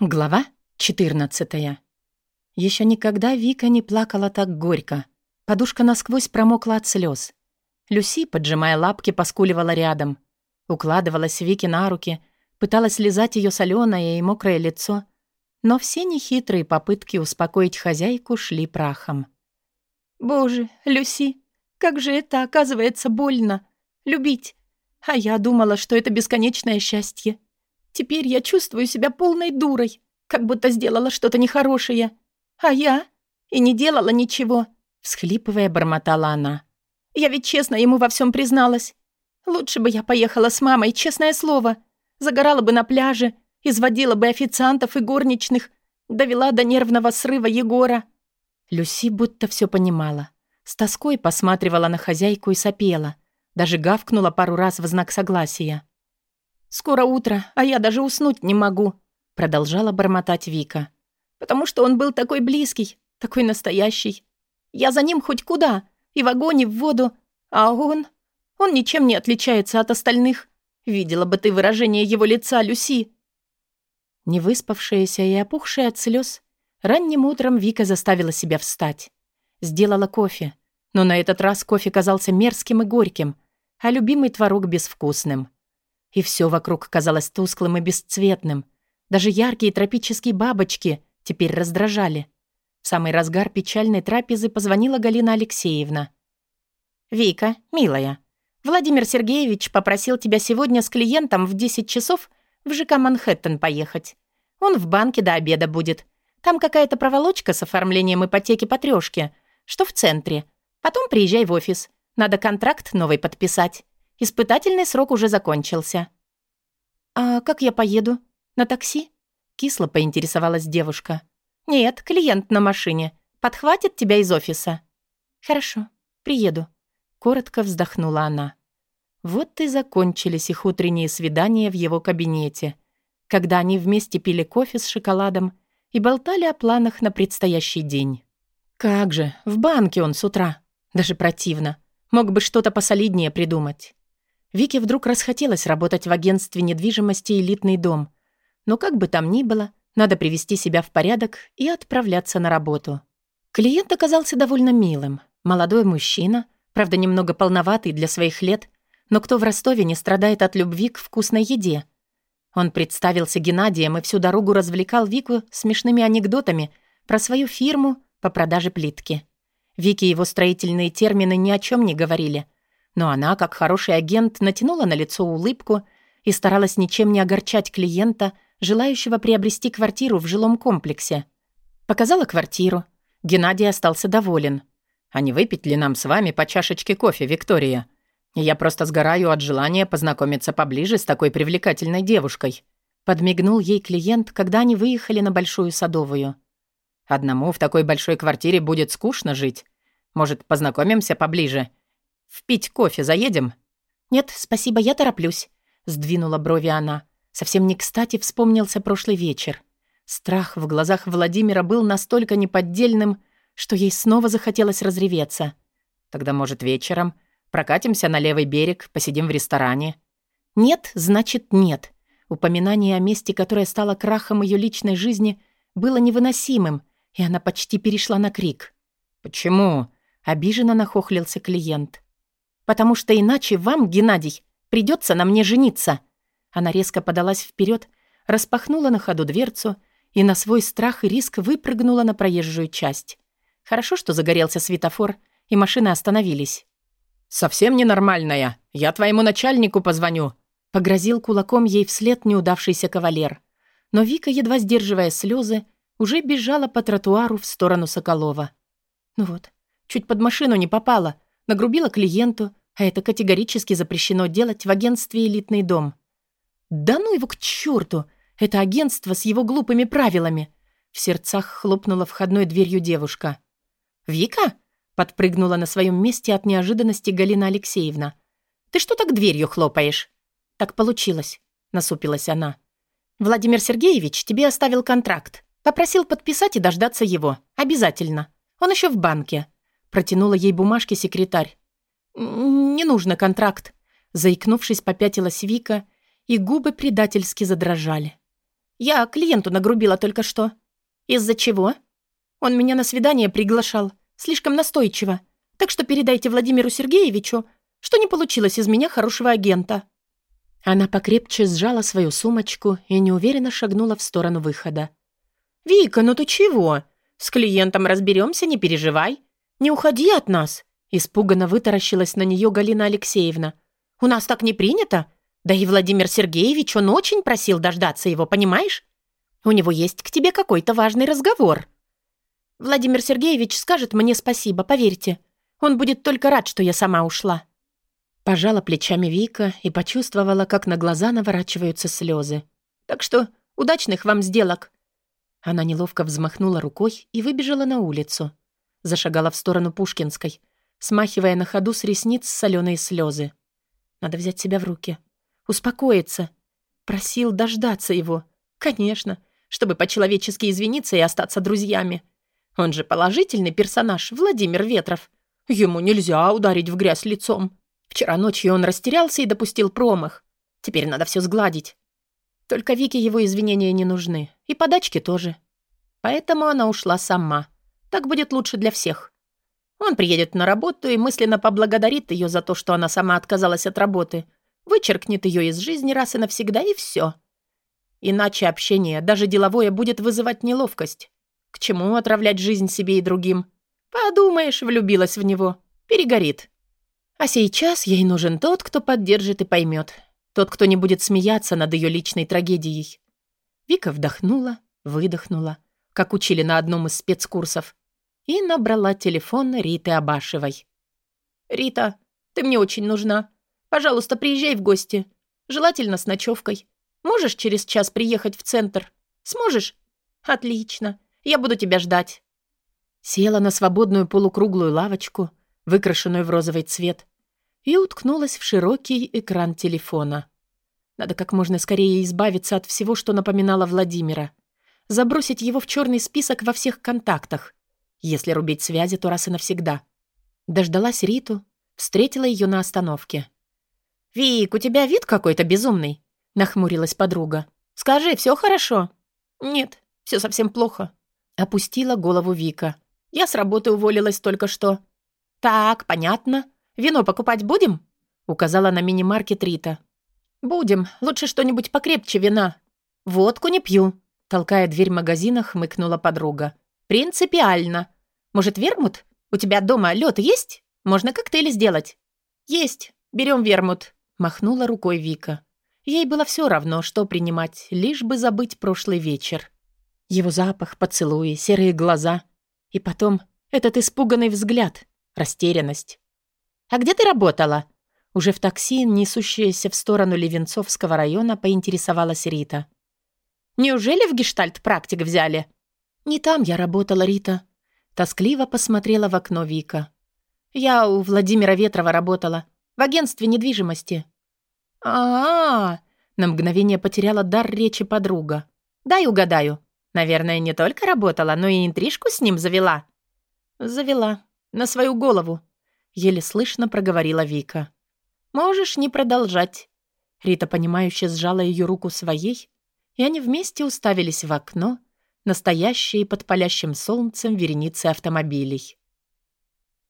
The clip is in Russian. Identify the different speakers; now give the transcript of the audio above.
Speaker 1: Глава 14. Еще никогда Вика не плакала так горько. Подушка насквозь промокла от слез. Люси, поджимая лапки, поскуливала рядом. Укладывалась Вике на руки, пыталась лизать ее соленое и мокрое лицо, но все нехитрые попытки успокоить хозяйку шли прахом. «Боже, Люси, как же это, оказывается, больно! Любить! А я думала, что это бесконечное счастье!» Теперь я чувствую себя полной дурой, как будто сделала что-то нехорошее. А я и не делала ничего, всхлипывая, бормотала она. Я ведь честно ему во всем призналась. Лучше бы я поехала с мамой, честное слово. Загорала бы на пляже, изводила бы официантов и горничных, довела до нервного срыва Егора. Люси будто все понимала. С тоской посматривала на хозяйку и сопела. Даже гавкнула пару раз в знак согласия. «Скоро утро, а я даже уснуть не могу», — продолжала бормотать Вика. «Потому что он был такой близкий, такой настоящий. Я за ним хоть куда, и в огонь, и в воду, а он... Он ничем не отличается от остальных. Видела бы ты выражение его лица, Люси». Невыспавшаяся и опухшая от слез, ранним утром Вика заставила себя встать. Сделала кофе, но на этот раз кофе казался мерзким и горьким, а любимый творог безвкусным. И все вокруг казалось тусклым и бесцветным. Даже яркие тропические бабочки теперь раздражали. В самый разгар печальной трапезы позвонила Галина Алексеевна. «Вика, милая, Владимир Сергеевич попросил тебя сегодня с клиентом в 10 часов в ЖК «Манхэттен» поехать. Он в банке до обеда будет. Там какая-то проволочка с оформлением ипотеки по трёшке, что в центре. Потом приезжай в офис. Надо контракт новый подписать. Испытательный срок уже закончился. «А как я поеду? На такси?» Кисло поинтересовалась девушка. «Нет, клиент на машине. Подхватит тебя из офиса». «Хорошо, приеду», — коротко вздохнула она. Вот и закончились их утренние свидания в его кабинете, когда они вместе пили кофе с шоколадом и болтали о планах на предстоящий день. Как же, в банке он с утра. Даже противно. Мог бы что-то посолиднее придумать. Вике вдруг расхотелось работать в агентстве недвижимости «Элитный дом». Но как бы там ни было, надо привести себя в порядок и отправляться на работу. Клиент оказался довольно милым. Молодой мужчина, правда, немного полноватый для своих лет, но кто в Ростове не страдает от любви к вкусной еде? Он представился Геннадием и всю дорогу развлекал Вику смешными анекдотами про свою фирму по продаже плитки. Вике его строительные термины ни о чем не говорили — но она, как хороший агент, натянула на лицо улыбку и старалась ничем не огорчать клиента, желающего приобрести квартиру в жилом комплексе. Показала квартиру. Геннадий остался доволен. «А не выпить ли нам с вами по чашечке кофе, Виктория? Я просто сгораю от желания познакомиться поближе с такой привлекательной девушкой». Подмигнул ей клиент, когда они выехали на Большую Садовую. «Одному в такой большой квартире будет скучно жить. Может, познакомимся поближе «Впить кофе заедем?» «Нет, спасибо, я тороплюсь», — сдвинула брови она. Совсем не кстати вспомнился прошлый вечер. Страх в глазах Владимира был настолько неподдельным, что ей снова захотелось разреветься. «Тогда, может, вечером? Прокатимся на левый берег, посидим в ресторане?» «Нет, значит, нет». Упоминание о месте, которое стало крахом ее личной жизни, было невыносимым, и она почти перешла на крик. «Почему?» — обиженно нахохлился клиент. Потому что иначе вам, Геннадий, придется на мне жениться». Она резко подалась вперед, распахнула на ходу дверцу и на свой страх и риск выпрыгнула на проезжую часть. Хорошо, что загорелся светофор, и машины остановились. «Совсем ненормальная. Я твоему начальнику позвоню», — погрозил кулаком ей вслед неудавшийся кавалер. Но Вика, едва сдерживая слезы, уже бежала по тротуару в сторону Соколова. Ну вот, чуть под машину не попала, нагрубила клиенту, а это категорически запрещено делать в агентстве «Элитный дом». «Да ну его к черту! Это агентство с его глупыми правилами!» В сердцах хлопнула входной дверью девушка. «Вика?» — подпрыгнула на своем месте от неожиданности Галина Алексеевна. «Ты что так дверью хлопаешь?» «Так получилось», — насупилась она. «Владимир Сергеевич тебе оставил контракт. Попросил подписать и дождаться его. Обязательно. Он еще в банке». Протянула ей бумажки секретарь. «Не нужно контракт», — заикнувшись, попятилась Вика, и губы предательски задрожали. Я клиенту нагрубила только что. Из-за чего? Он меня на свидание приглашал. Слишком настойчиво. Так что передайте Владимиру Сергеевичу, что не получилось из меня хорошего агента». Она покрепче сжала свою сумочку и неуверенно шагнула в сторону выхода. «Вика, ну ты чего? С клиентом разберемся, не переживай. Не уходи от нас!» Испуганно вытаращилась на нее Галина Алексеевна. «У нас так не принято. Да и Владимир Сергеевич, он очень просил дождаться его, понимаешь? У него есть к тебе какой-то важный разговор». «Владимир Сергеевич скажет мне спасибо, поверьте. Он будет только рад, что я сама ушла». Пожала плечами Вика и почувствовала, как на глаза наворачиваются слезы. «Так что удачных вам сделок!» Она неловко взмахнула рукой и выбежала на улицу. Зашагала в сторону Пушкинской, смахивая на ходу с ресниц соленые слезы. Надо взять себя в руки. Успокоиться. Просил дождаться его. Конечно, чтобы по-человечески извиниться и остаться друзьями. Он же положительный персонаж, Владимир Ветров. Ему нельзя ударить в грязь лицом. Вчера ночью он растерялся и допустил промах. Теперь надо все сгладить. Только Вике его извинения не нужны. И подачки тоже. Поэтому она ушла сама. Так будет лучше для всех. Он приедет на работу и мысленно поблагодарит ее за то, что она сама отказалась от работы. Вычеркнет ее из жизни раз и навсегда, и все. Иначе общение, даже деловое, будет вызывать неловкость. К чему отравлять жизнь себе и другим? Подумаешь, влюбилась в него. Перегорит. А сейчас ей нужен тот, кто поддержит и поймет. Тот, кто не будет смеяться над ее личной трагедией. Вика вдохнула, выдохнула, как учили на одном из спецкурсов, и набрала телефон Риты Абашевой. «Рита, ты мне очень нужна. Пожалуйста, приезжай в гости. Желательно с ночевкой. Можешь через час приехать в центр? Сможешь? Отлично. Я буду тебя ждать». Села на свободную полукруглую лавочку, выкрашенную в розовый цвет, и уткнулась в широкий экран телефона. Надо как можно скорее избавиться от всего, что напоминало Владимира. Забросить его в черный список во всех контактах. Если рубить связи, то раз и навсегда. Дождалась Риту, встретила ее на остановке. «Вик, у тебя вид какой-то безумный», — нахмурилась подруга. «Скажи, все хорошо?» «Нет, все совсем плохо», — опустила голову Вика. «Я с работы уволилась только что. «Так, понятно. Вино покупать будем?» — указала на мини-маркет Рита. «Будем. Лучше что-нибудь покрепче вина». «Водку не пью», — толкая дверь магазина, хмыкнула подруга. «Принципиально. Может, вермут? У тебя дома лед есть? Можно коктейли сделать». «Есть. Берем вермут», — махнула рукой Вика. Ей было все равно, что принимать, лишь бы забыть прошлый вечер. Его запах, поцелуи, серые глаза. И потом этот испуганный взгляд растерянность. «А где ты работала?» Уже в такси, несущаяся в сторону Левенцовского района, поинтересовалась Рита. «Неужели в гештальт практик взяли?» «Не там я работала, Рита». Тоскливо посмотрела в окно Вика. «Я у Владимира Ветрова работала. В агентстве недвижимости». «А-а-а!» На мгновение потеряла дар речи подруга. «Дай угадаю. Наверное, не только работала, но и интрижку с ним завела». «Завела», на свою голову!» — еле слышно проговорила Вика. «Можешь не продолжать». Рита, понимающе сжала ее руку своей, и они вместе уставились в окно, настоящие под палящим солнцем вереницы автомобилей.